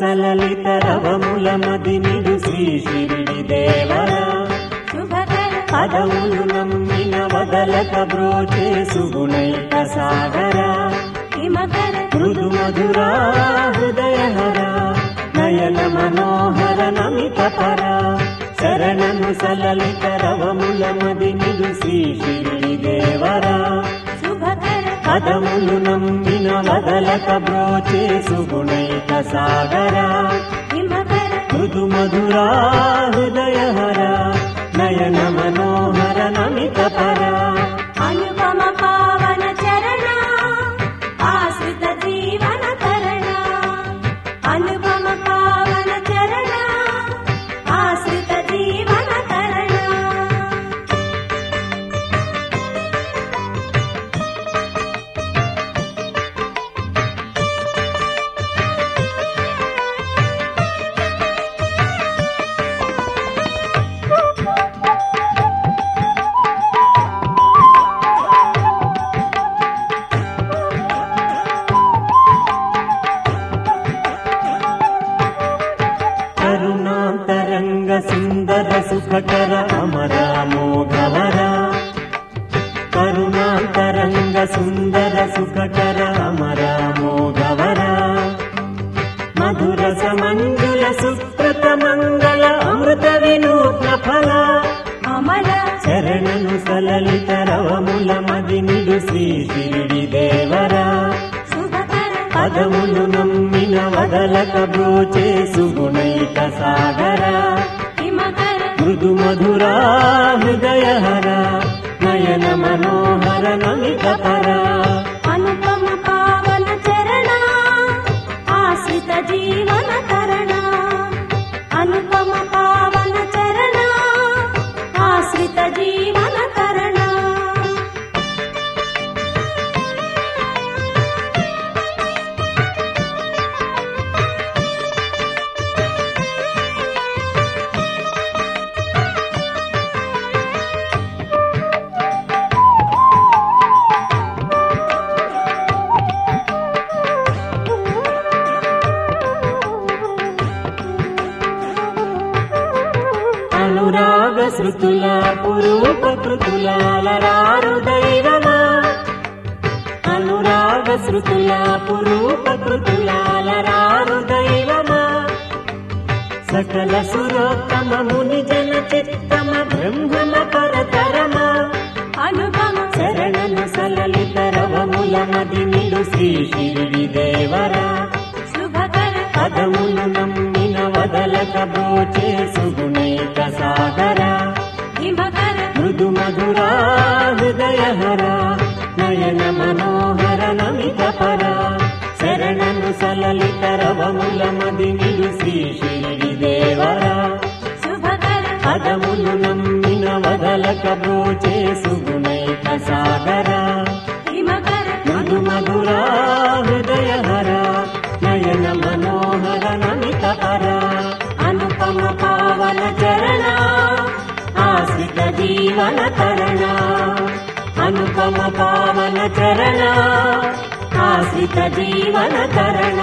సలలిత రవముల నిడు శ్రీ షిరిడి దేవరా. శుభకర పదములు నమ్మిన వదలక బ్రోచే సుగుణైక సాగరా హిమకర మృదు మధురా హృదయహర నయన మనోహర నమిత పర శరణను సలలిత రవముల మదినిడు శ్రీ షిరిడి దేవరా. పదములు నమ్మిన వదలక బ్రోచే సుగుణైక సాగరా మృదు మధురా హృదయహర నయన మనోహర నమిత పర అనుపమ పావన చరణ ఆశ్రిత జీవన తరణ. అనుపమ కరుణాంతరంగ సుందర సుఖకర అమరామోఘవర. కరుణాంతరంగ సుందర సుఖకర అమరామోఘవర. మధుర సమంజుల సుకృత మంగళ అమృత వినూత్న ఫల అమర. శరణను సలలిత రవముల మది నిడు శ్రీ షిరిడి దేవరా పదములు నమ్మిన వదలక బ్రోచే సుగుణైక సాగరా. మృదు మధురా హృదయహర నయన మనోహర నమిత పర. అనుపమ పావన చరణ ఆశ్రిత జీవన తరణ. అనుపమ పావన చరణ ఆశ్రిత జీవన శృతుల పురూప కృతులాలరారు దైవమా? అనురాగ శృతుల పురూప కృతులాలరారు దైవమా? సకల సురోత్తమ ముని జన చిత్తమ బ్రహ్మమ పరతరమా? అనుపమ శరణను సలలిత రవముల మది నిడు శ్రీ షిరిడి దేవరా శుభకర పదములు నమ్మిన వదలక బ్రోచే సుగుణైక సాగరా హిమకర మృదు మధురా హృదయహర నయన మనోహర నమిత పర. శరణను సలలిత రవముల మది నిడు అనుపమ పావన చరణ ఆశ్రిత జీవన తరణ. అనుపమ పావన చరణ ఆశ్రిత జీవన తరణ.